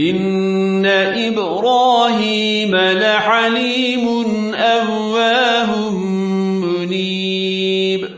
إن إبراهيم لحليم أواه منيب